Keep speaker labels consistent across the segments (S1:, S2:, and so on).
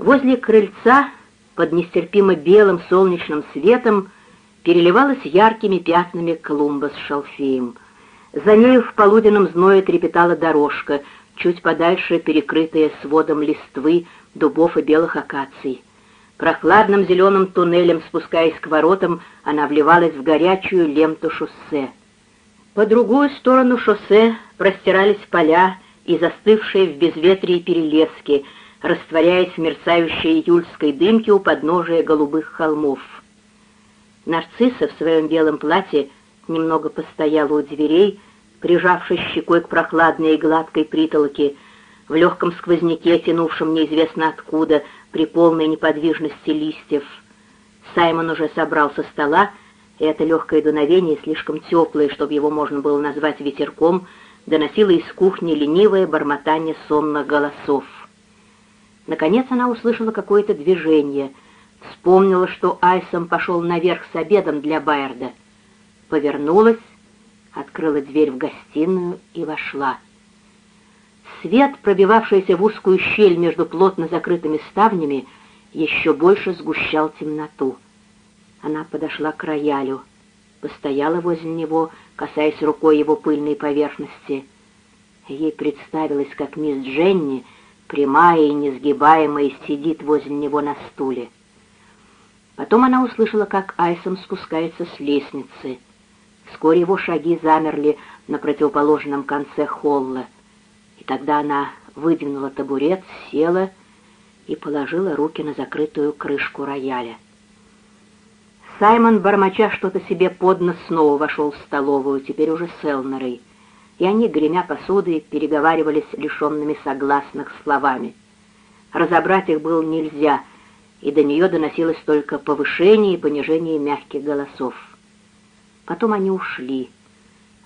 S1: Возле крыльца, под нестерпимо белым солнечным светом, переливалась яркими пятнами клумба с шалфеем. За нею в полуденном зное трепетала дорожка, чуть подальше перекрытая сводом листвы, дубов и белых акаций. Прохладным зеленым туннелем, спускаясь к воротам, она вливалась в горячую ленту шоссе. По другую сторону шоссе простирались поля и застывшие в безветрии перелески, растворяясь в мерцающей июльской дымке у подножия голубых холмов. Нарцисса в своем белом платье немного постояла у дверей, прижавшись щекой к прохладной и гладкой притолоке, в легком сквозняке, тянувшем неизвестно откуда, при полной неподвижности листьев. Саймон уже собрал со стола, и это легкое дуновение, слишком теплое, чтобы его можно было назвать ветерком, доносило из кухни ленивое бормотание сонных голосов. Наконец она услышала какое-то движение, вспомнила, что Айсом пошел наверх с обедом для Байерда. Повернулась, открыла дверь в гостиную и вошла. Свет, пробивавшийся в узкую щель между плотно закрытыми ставнями, еще больше сгущал темноту. Она подошла к роялю, постояла возле него, касаясь рукой его пыльной поверхности. Ей представилось, как мисс Дженни, прямая и несгибаемая, сидит возле него на стуле. Потом она услышала, как Айсом спускается с лестницы. Вскоре его шаги замерли на противоположном конце холла — и тогда она выдвинула табурет, села и положила руки на закрытую крышку рояля. Саймон, бормоча что-то себе под нос, снова вошел в столовую, теперь уже с Элнерой, и они, гремя посудой, переговаривались лишенными согласных словами. Разобрать их было нельзя, и до нее доносилось только повышение и понижение мягких голосов. Потом они ушли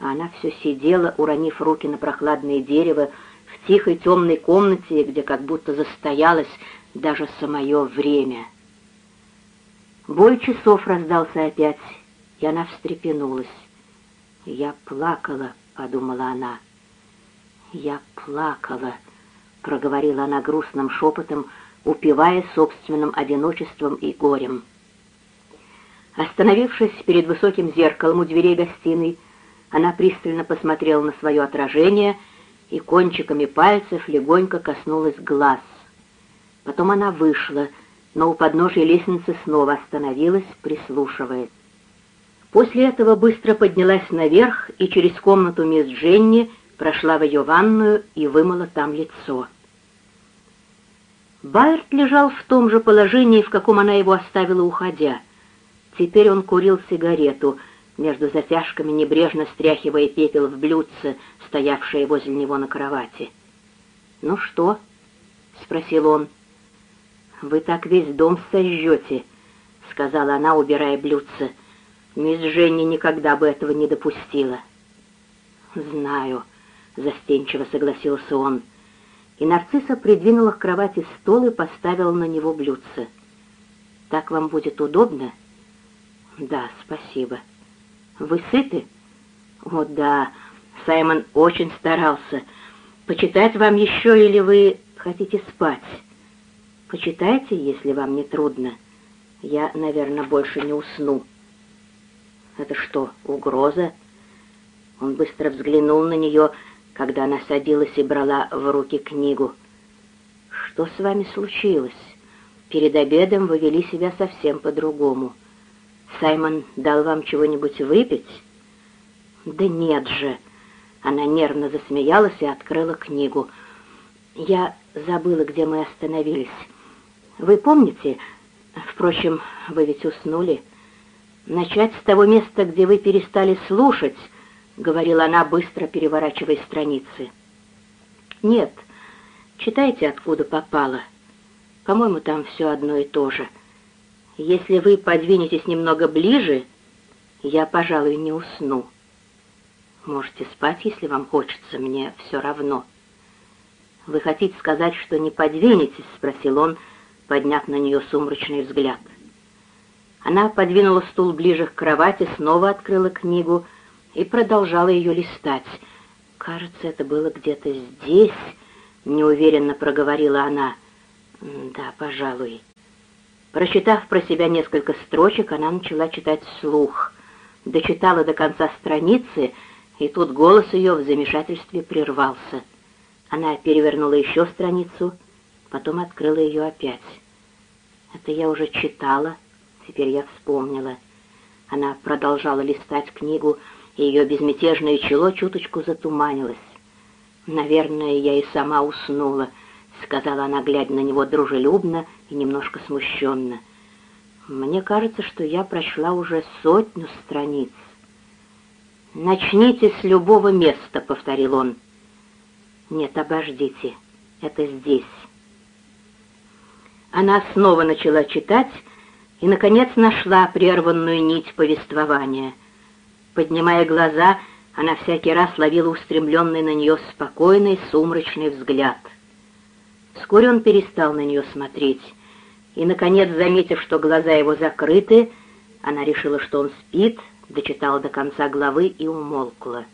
S1: а она все сидела, уронив руки на прохладное дерево, в тихой темной комнате, где как будто застоялось даже самое время. Бой часов раздался опять, и она встрепенулась. «Я плакала», — подумала она. «Я плакала», — проговорила она грустным шепотом, упивая собственным одиночеством и горем. Остановившись перед высоким зеркалом у дверей гостиной, она пристально посмотрела на свое отражение и кончиками пальцев легонько коснулась глаз. Потом она вышла, но у подножия лестницы снова остановилась, прислушиваясь. После этого быстро поднялась наверх и через комнату мисс Дженни прошла в ее ванную и вымыла там лицо. Байерт лежал в том же положении, в каком она его оставила, уходя. Теперь он курил сигарету — между затяжками небрежно стряхивая пепел в блюдце, стоявшее возле него на кровати. «Ну что?» — спросил он. «Вы так весь дом сожжете», — сказала она, убирая блюдце. «Мисс Женни никогда бы этого не допустила». «Знаю», — застенчиво согласился он. И нарцисса придвинула к кровати стол и поставила на него блюдце. «Так вам будет удобно?» «Да, спасибо». Вы сыты? О, да, Саймон очень старался. Почитать вам еще или вы хотите спать? Почитайте, если вам не трудно. Я, наверное, больше не усну. Это что, угроза? Он быстро взглянул на нее, когда она садилась и брала в руки книгу. Что с вами случилось? Перед обедом вы вели себя совсем по-другому. Саймон дал вам чего-нибудь выпить?» «Да нет же!» Она нервно засмеялась и открыла книгу. «Я забыла, где мы остановились. Вы помните? Впрочем, вы ведь уснули. Начать с того места, где вы перестали слушать», — говорила она, быстро переворачивая страницы. «Нет, читайте, откуда попало. По-моему, там все одно и то же». Если вы подвинетесь немного ближе, я, пожалуй, не усну. Можете спать, если вам хочется, мне все равно. Вы хотите сказать, что не подвинетесь? Спросил он, подняв на нее сумрачный взгляд. Она подвинула стул ближе к кровати, снова открыла книгу и продолжала ее листать. «Кажется, это было где-то здесь», — неуверенно проговорила она. Да, пожалуй. Прочитав про себя несколько строчек, она начала читать вслух. Дочитала до конца страницы, и тут голос ее в замешательстве прервался. Она перевернула еще страницу, потом открыла ее опять. Это я уже читала, теперь я вспомнила. Она продолжала листать книгу, и ее безмятежное чело чуточку затуманилось. «Наверное, я и сама уснула», — сказала она, глядя на него дружелюбно и немножко смущенно. «Мне кажется, что я прочла уже сотню страниц». «Начните с любого места», — повторил он. «Нет, обождите, это здесь». Она снова начала читать и, наконец, нашла прерванную нить повествования. Поднимая глаза, она всякий раз ловила устремленный на нее спокойный, сумрачный взгляд. Вскоре он перестал на нее смотреть, и, наконец, заметив, что глаза его закрыты, она решила, что он спит, дочитала до конца главы и умолкла.